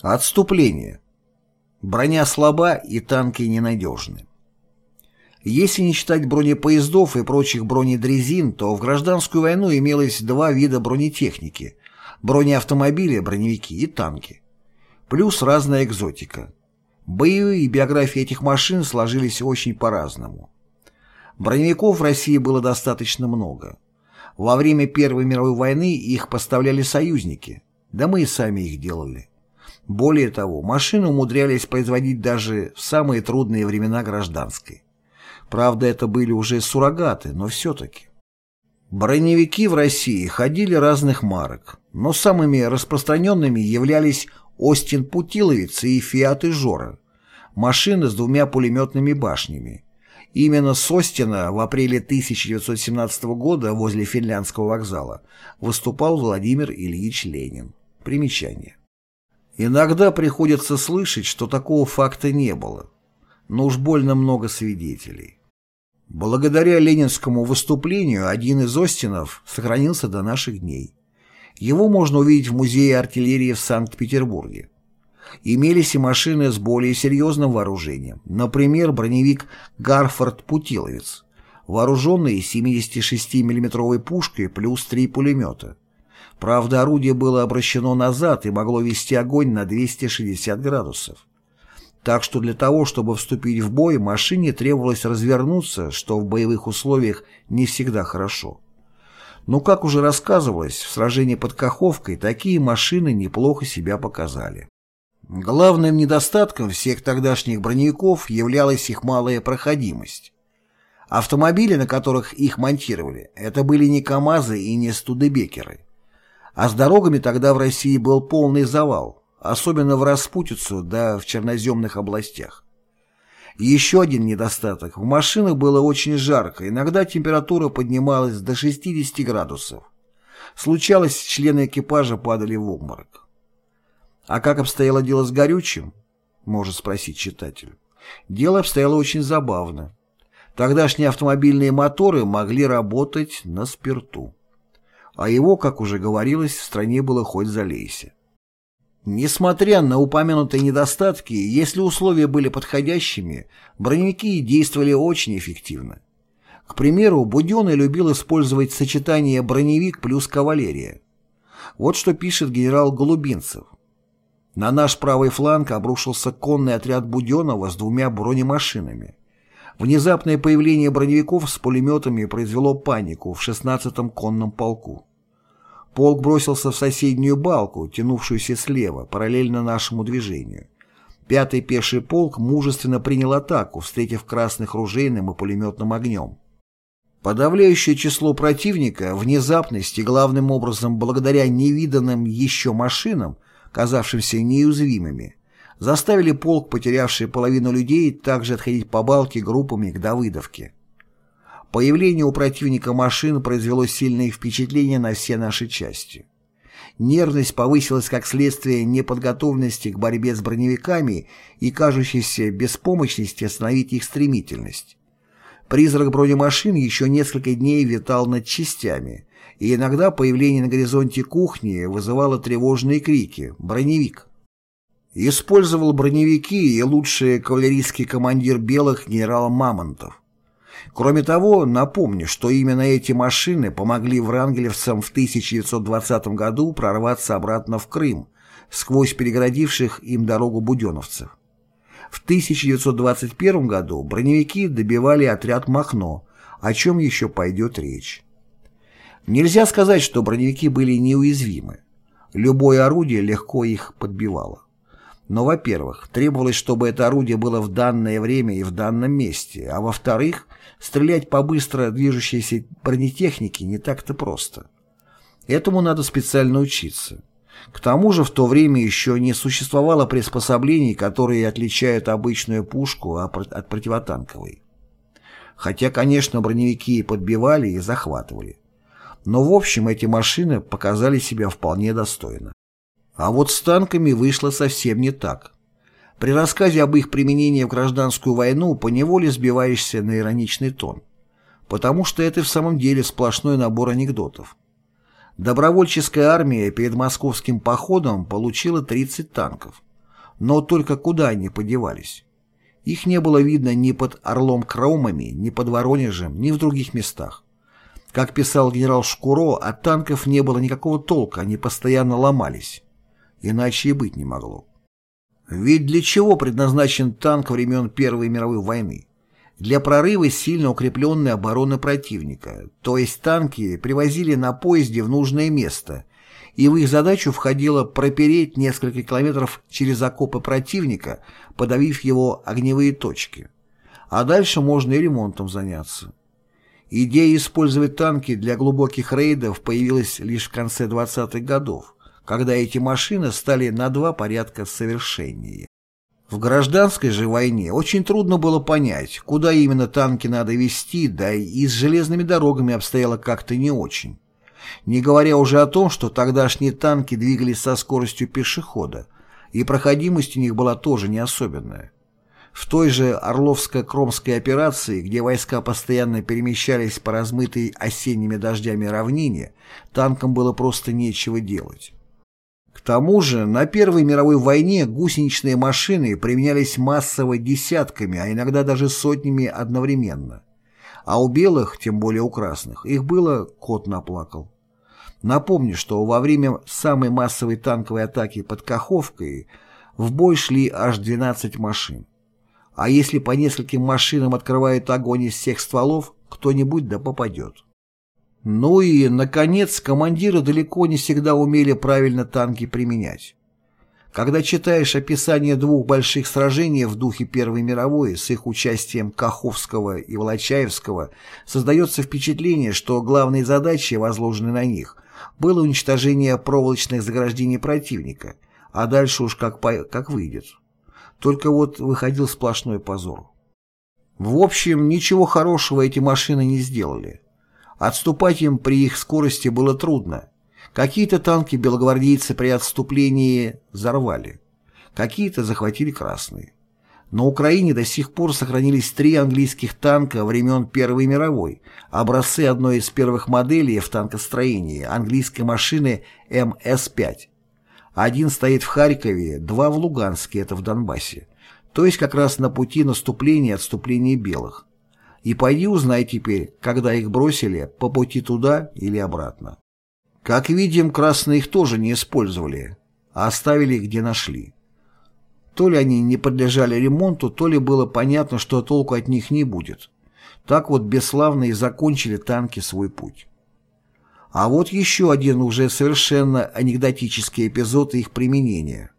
Отступление. Броня слаба и танки ненадежны. Если не считать бронепоездов и прочих бронедрезин, то в гражданскую войну имелось два вида бронетехники – бронеавтомобили, броневики и танки. Плюс разная экзотика. Боевые биографии этих машин сложились очень по-разному. Броневиков в России было достаточно много. Во время Первой мировой войны их поставляли союзники, да мы и сами их делали. Более того, машины умудрялись производить даже в самые трудные времена гражданской. Правда, это были уже суррогаты, но все-таки. Броневики в России ходили разных марок, но самыми распространенными являлись Остин Путиловец и Фиат Жора, машины с двумя пулеметными башнями. Именно с Остина в апреле 1917 года возле финляндского вокзала выступал Владимир Ильич Ленин. Примечание. Иногда приходится слышать, что такого факта не было, но уж больно много свидетелей. Благодаря ленинскому выступлению один из Остинов сохранился до наших дней. Его можно увидеть в Музее артиллерии в Санкт-Петербурге. Имелись и машины с более серьезным вооружением, например, броневик «Гарфорд-Путиловец», вооруженный 76 миллиметровой пушкой плюс три пулемета. Правда, орудие было обращено назад и могло вести огонь на 260 градусов. Так что для того, чтобы вступить в бой, машине требовалось развернуться, что в боевых условиях не всегда хорошо. Но, как уже рассказывалось, в сражении под Каховкой такие машины неплохо себя показали. Главным недостатком всех тогдашних броневиков являлась их малая проходимость. Автомобили, на которых их монтировали, это были не КАМАЗы и не Студебекеры. А с дорогами тогда в России был полный завал, особенно в распутицу да в черноземных областях. еще один недостаток. В машинах было очень жарко, иногда температура поднималась до 60 градусов. Случалось, члены экипажа падали в обморок. А как обстояло дело с горючим? Может спросить читатель. Дело обстояло очень забавно. Тогдашние автомобильные моторы могли работать на спирту а его, как уже говорилось, в стране было хоть залейся. Несмотря на упомянутые недостатки, если условия были подходящими, броневики действовали очень эффективно. К примеру, Буденный любил использовать сочетание броневик плюс кавалерия. Вот что пишет генерал Голубинцев. На наш правый фланг обрушился конный отряд Буденного с двумя бронемашинами. Внезапное появление броневиков с пулеметами произвело панику в 16-м конном полку. Полк бросился в соседнюю балку, тянувшуюся слева, параллельно нашему движению. Пятый пеший полк мужественно принял атаку, встретив красных ружейным и пулеметным огнем. Подавляющее число противника, внезапность и главным образом благодаря невиданным еще машинам, казавшимся неуязвимыми, заставили полк, потерявший половину людей, также отходить по балке группами к Давыдовке. Появление у противника машин произвело сильное впечатление на все наши части. Нервность повысилась как следствие неподготовленности к борьбе с броневиками и кажущейся беспомощности остановить их стремительность. Призрак бронемашин еще несколько дней витал над частями, и иногда появление на горизонте кухни вызывало тревожные крики «Броневик!». Использовал броневики и лучший кавалерийский командир белых генерал Мамонтов. Кроме того, напомню, что именно эти машины помогли врангелевцам в 1920 году прорваться обратно в Крым, сквозь перегородивших им дорогу буденовцев. В 1921 году броневики добивали отряд Махно, о чем еще пойдет речь. Нельзя сказать, что броневики были неуязвимы. Любое орудие легко их подбивало. Но, во-первых, требовалось, чтобы это орудие было в данное время и в данном месте, а во-вторых, стрелять по быстро движущейся бронетехнике не так-то просто. Этому надо специально учиться. К тому же в то время еще не существовало приспособлений, которые отличают обычную пушку от противотанковой. Хотя, конечно, броневики и подбивали, и захватывали. Но в общем эти машины показали себя вполне достойно. А вот с танками вышло совсем не так. При рассказе об их применении в гражданскую войну поневоле сбиваешься на ироничный тон, потому что это в самом деле сплошной набор анекдотов. Добровольческая армия перед московским походом получила 30 танков. Но только куда они подевались? Их не было видно ни под Орлом-Кромами, ни под Воронежем, ни в других местах. Как писал генерал Шкуро, от танков не было никакого толка, они постоянно ломались. Иначе и быть не могло. Ведь для чего предназначен танк времен Первой мировой войны? Для прорыва сильно укрепленной обороны противника, то есть танки привозили на поезде в нужное место, и в их задачу входило пропереть несколько километров через окопы противника, подавив его огневые точки. А дальше можно и ремонтом заняться. Идея использовать танки для глубоких рейдов появилась лишь в конце 20-х годов когда эти машины стали на два порядка совершеннее. В гражданской же войне очень трудно было понять, куда именно танки надо вести, да и с железными дорогами обстояло как-то не очень. Не говоря уже о том, что тогдашние танки двигались со скоростью пешехода, и проходимость у них была тоже не особенная. В той же Орловско-Кромской операции, где войска постоянно перемещались по размытой осенними дождями равнине, танкам было просто нечего делать. К тому же на Первой мировой войне гусеничные машины применялись массово десятками, а иногда даже сотнями одновременно. А у белых, тем более у красных, их было кот наплакал. Напомню, что во время самой массовой танковой атаки под Каховкой в бой шли аж 12 машин. А если по нескольким машинам открывает огонь из всех стволов, кто-нибудь да попадет. Ну и, наконец, командиры далеко не всегда умели правильно танки применять. Когда читаешь описание двух больших сражений в духе Первой мировой с их участием Каховского и Волочаевского, создается впечатление, что главной задачей, возложенной на них, было уничтожение проволочных заграждений противника, а дальше уж как, как выйдет. Только вот выходил сплошной позор. В общем, ничего хорошего эти машины не сделали. Отступать им при их скорости было трудно. Какие-то танки белогвардейцы при отступлении взорвали. Какие-то захватили красные. На Украине до сих пор сохранились три английских танка времен Первой мировой, образцы одной из первых моделей в танкостроении, английской машины МС-5. Один стоит в Харькове, два в Луганске, это в Донбассе. То есть как раз на пути наступления и отступления белых. И пойди узнай теперь, когда их бросили, по пути туда или обратно. Как видим, красные их тоже не использовали, а оставили где нашли. То ли они не подлежали ремонту, то ли было понятно, что толку от них не будет. Так вот бесславно и закончили танки свой путь. А вот еще один уже совершенно анекдотический эпизод их применения.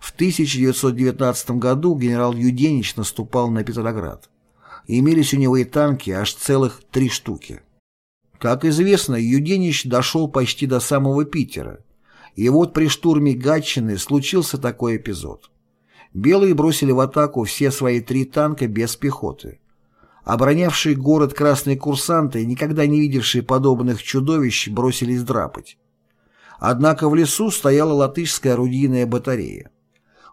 В 1919 году генерал Юденич наступал на Петроград имелись у него и танки, аж целых три штуки. Как известно, Юденич дошел почти до самого Питера. И вот при штурме Гатчины случился такой эпизод. Белые бросили в атаку все свои три танка без пехоты. Оборонявшие город красные курсанты, никогда не видевшие подобных чудовищ, бросились драпать. Однако в лесу стояла латышская орудийная батарея.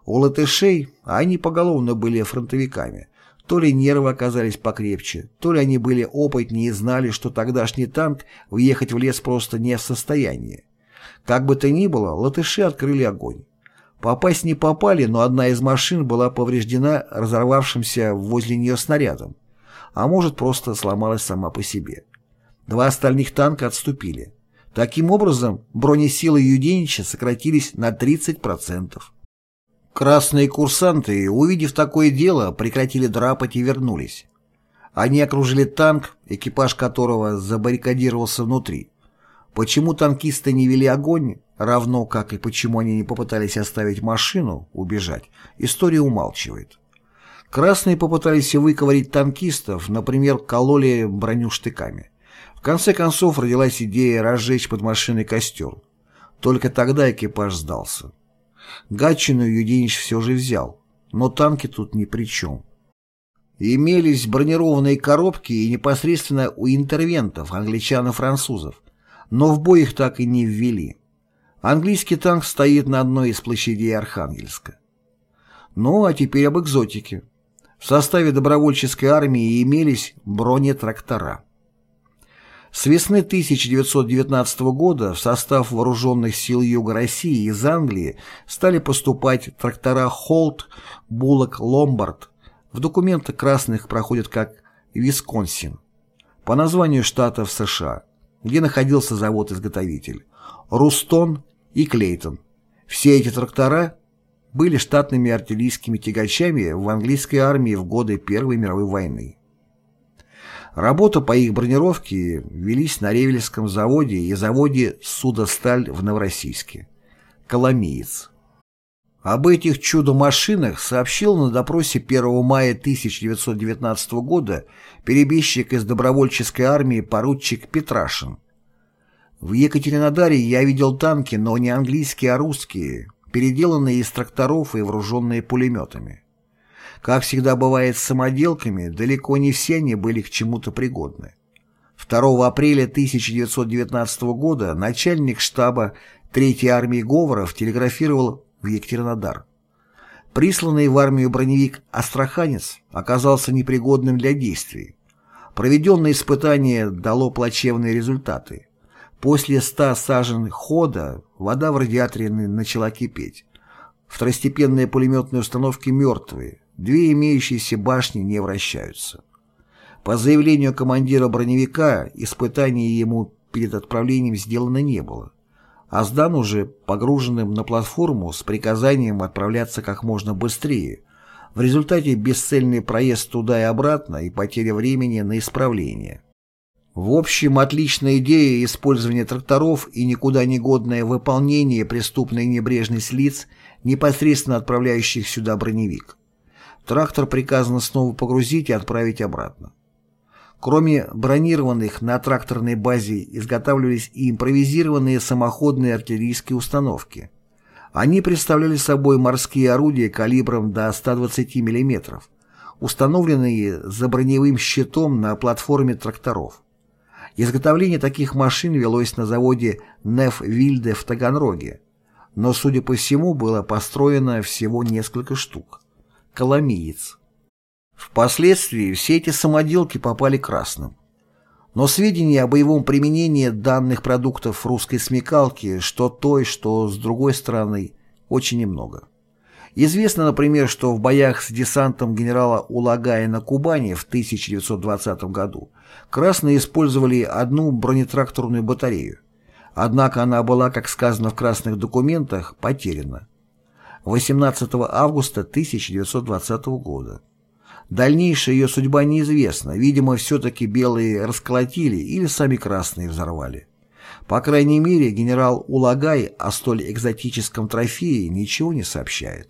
У латышей, а они поголовно были фронтовиками, то ли нервы оказались покрепче, то ли они были опытнее и знали, что тогдашний танк въехать в лес просто не в состоянии. Как бы то ни было, латыши открыли огонь. Попасть не попали, но одна из машин была повреждена разорвавшимся возле нее снарядом, а может просто сломалась сама по себе. Два остальных танка отступили. Таким образом, бронесилы Юденича сократились на 30%. Красные курсанты, увидев такое дело, прекратили драпать и вернулись. Они окружили танк, экипаж которого забаррикадировался внутри. Почему танкисты не вели огонь, равно как и почему они не попытались оставить машину, убежать, история умалчивает. Красные попытались выковырить танкистов, например, кололи броню штыками. В конце концов родилась идея разжечь под машиной костер. Только тогда экипаж сдался. Гатчину Юденич все же взял, но танки тут ни при чем. Имелись бронированные коробки и непосредственно у интервентов, англичан и французов, но в бой их так и не ввели. Английский танк стоит на одной из площадей Архангельска. Ну, а теперь об экзотике. В составе добровольческой армии имелись бронетрактора. С весны 1919 года в состав вооруженных сил Юга России из Англии стали поступать трактора «Холт», «Буллок», «Ломбард». В документах красных проходят как «Висконсин» по названию штата в США, где находился завод-изготовитель, «Рустон» и «Клейтон». Все эти трактора были штатными артиллерийскими тягачами в английской армии в годы Первой мировой войны. Работа по их бронировке велись на Ревельском заводе и заводе «Судосталь» в Новороссийске. Коломиец. Об этих чудо-машинах сообщил на допросе 1 мая 1919 года перебежчик из добровольческой армии поручик Петрашин. В Екатеринодаре я видел танки, но не английские, а русские, переделанные из тракторов и вооруженные пулеметами. Как всегда бывает с самоделками, далеко не все они были к чему-то пригодны. 2 апреля 1919 года начальник штаба 3-й армии Говоров телеграфировал в Екатеринодар. Присланный в армию броневик «Астраханец» оказался непригодным для действий. Проведенное испытание дало плачевные результаты. После 100 сажен хода вода в радиаторе начала кипеть. Второстепенные пулеметные установки мертвые, Две имеющиеся башни не вращаются. По заявлению командира броневика, испытаний ему перед отправлением сделано не было. А сдан уже погруженным на платформу с приказанием отправляться как можно быстрее. В результате бесцельный проезд туда и обратно и потеря времени на исправление. В общем, отличная идея использования тракторов и никуда не годное выполнение преступной небрежность лиц, непосредственно отправляющих сюда броневик. Трактор приказано снова погрузить и отправить обратно. Кроме бронированных, на тракторной базе изготавливались и импровизированные самоходные артиллерийские установки. Они представляли собой морские орудия калибром до 120 мм, установленные за броневым щитом на платформе тракторов. Изготовление таких машин велось на заводе Неф Вильде в Таганроге, но, судя по всему, было построено всего несколько штук. Коломиец. Впоследствии все эти самоделки попали красным. Но сведений о боевом применении данных продуктов русской смекалки, что той, что с другой стороны, очень немного. Известно, например, что в боях с десантом генерала Улагая на Кубани в 1920 году красные использовали одну бронетракторную батарею. Однако она была, как сказано в красных документах, потеряна. 18 августа 1920 года. Дальнейшая ее судьба неизвестна, видимо, все-таки белые расколотили или сами красные взорвали. По крайней мере, генерал Улагай о столь экзотическом трофее ничего не сообщает.